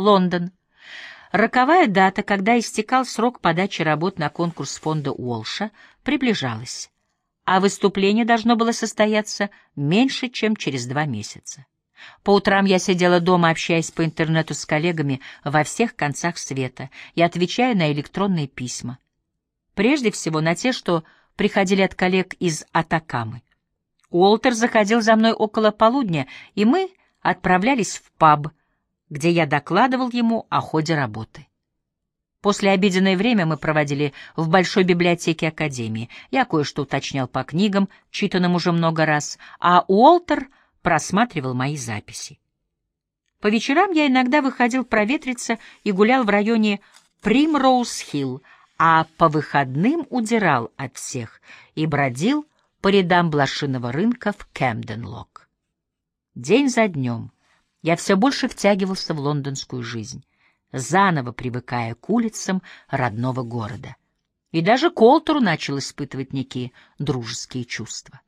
Лондон. Роковая дата, когда истекал срок подачи работ на конкурс фонда Уолша, приближалась, а выступление должно было состояться меньше, чем через два месяца. По утрам я сидела дома, общаясь по интернету с коллегами во всех концах света и отвечая на электронные письма. Прежде всего на те, что приходили от коллег из Атакамы. Уолтер заходил за мной около полудня, и мы отправлялись в паб, где я докладывал ему о ходе работы. После обеденное время мы проводили в Большой библиотеке Академии. Я кое-что уточнял по книгам, читанным уже много раз, а Уолтер просматривал мои записи. По вечерам я иногда выходил проветриться и гулял в районе Примроуз-Хилл, а по выходным удирал от всех и бродил по рядам блошиного рынка в Кэмден-Лок. День за днем я все больше втягивался в лондонскую жизнь, заново привыкая к улицам родного города. И даже Колтору начал испытывать некие дружеские чувства.